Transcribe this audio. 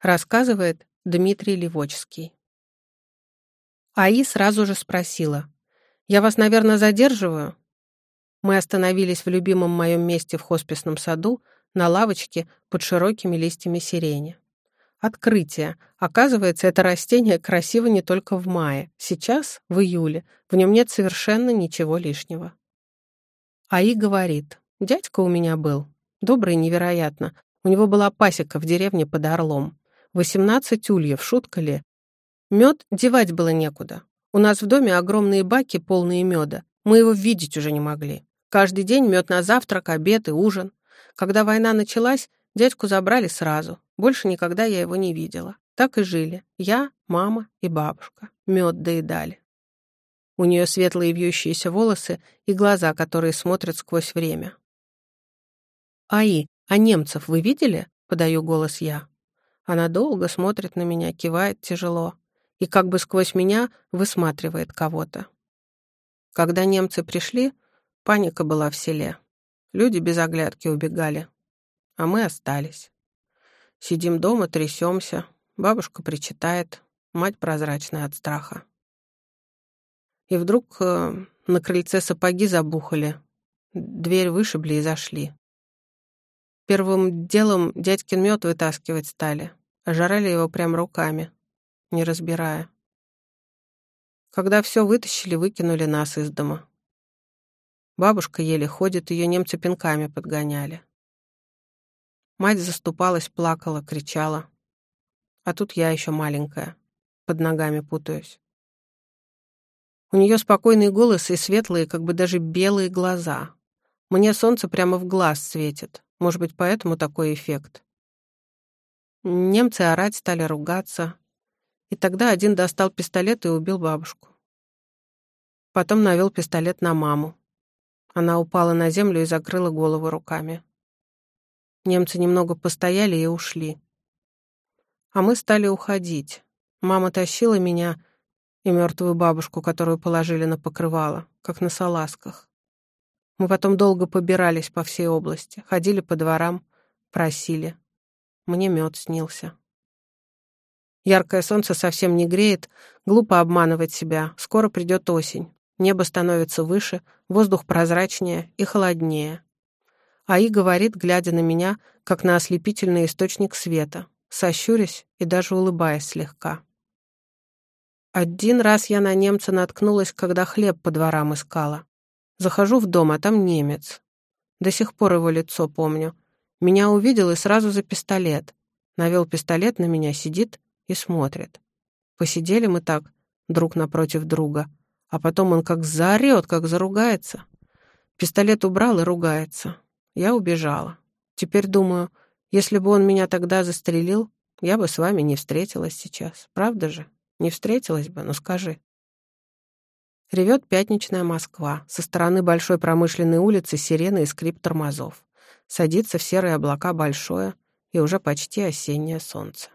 Рассказывает Дмитрий Левочский. АИ сразу же спросила. «Я вас, наверное, задерживаю?» Мы остановились в любимом моем месте в хосписном саду, на лавочке под широкими листьями сирени. Открытие. Оказывается, это растение красиво не только в мае. Сейчас, в июле, в нем нет совершенно ничего лишнего. АИ говорит, дядька у меня был. Добрый невероятно. У него была пасека в деревне под Орлом. Восемнадцать ульев, шутка ли? Мед девать было некуда. У нас в доме огромные баки, полные меда. Мы его видеть уже не могли. Каждый день мед на завтрак, обед и ужин. Когда война началась, дядьку забрали сразу. Больше никогда я его не видела. Так и жили. Я, мама и бабушка. Мед доедали. У нее светлые вьющиеся волосы и глаза, которые смотрят сквозь время. «Аи, а немцев вы видели?» — подаю голос я. Она долго смотрит на меня, кивает тяжело и как бы сквозь меня высматривает кого-то. Когда немцы пришли, паника была в селе. Люди без оглядки убегали, а мы остались. Сидим дома, трясемся. Бабушка причитает, мать прозрачная от страха. И вдруг э, на крыльце сапоги забухали, дверь вышибли и зашли. Первым делом дядькин мед вытаскивать стали, жарали его прям руками, не разбирая. Когда все вытащили, выкинули нас из дома. Бабушка еле ходит, ее немцы пинками подгоняли. Мать заступалась, плакала, кричала. А тут я еще маленькая, под ногами путаюсь. У нее спокойный голос и светлые, как бы даже белые глаза. Мне солнце прямо в глаз светит. Может быть, поэтому такой эффект. Немцы орать стали ругаться. И тогда один достал пистолет и убил бабушку. Потом навел пистолет на маму. Она упала на землю и закрыла голову руками. Немцы немного постояли и ушли. А мы стали уходить. Мама тащила меня и мертвую бабушку, которую положили на покрывало, как на салазках. Мы потом долго побирались по всей области, ходили по дворам, просили. Мне мед снился. Яркое солнце совсем не греет, глупо обманывать себя. Скоро придет осень. Небо становится выше, воздух прозрачнее и холоднее. Аи говорит, глядя на меня, как на ослепительный источник света, сощурясь и даже улыбаясь слегка. Один раз я на немца наткнулась, когда хлеб по дворам искала. Захожу в дом, а там немец. До сих пор его лицо помню. Меня увидел и сразу за пистолет. Навел пистолет на меня, сидит и смотрит. Посидели мы так, друг напротив друга, а потом он как заорет, как заругается. Пистолет убрал и ругается. Я убежала. Теперь думаю, если бы он меня тогда застрелил, я бы с вами не встретилась сейчас. Правда же? Не встретилась бы, ну скажи. Ревет пятничная Москва. Со стороны большой промышленной улицы сирены и скрип тормозов. Садится в серые облака большое и уже почти осеннее солнце.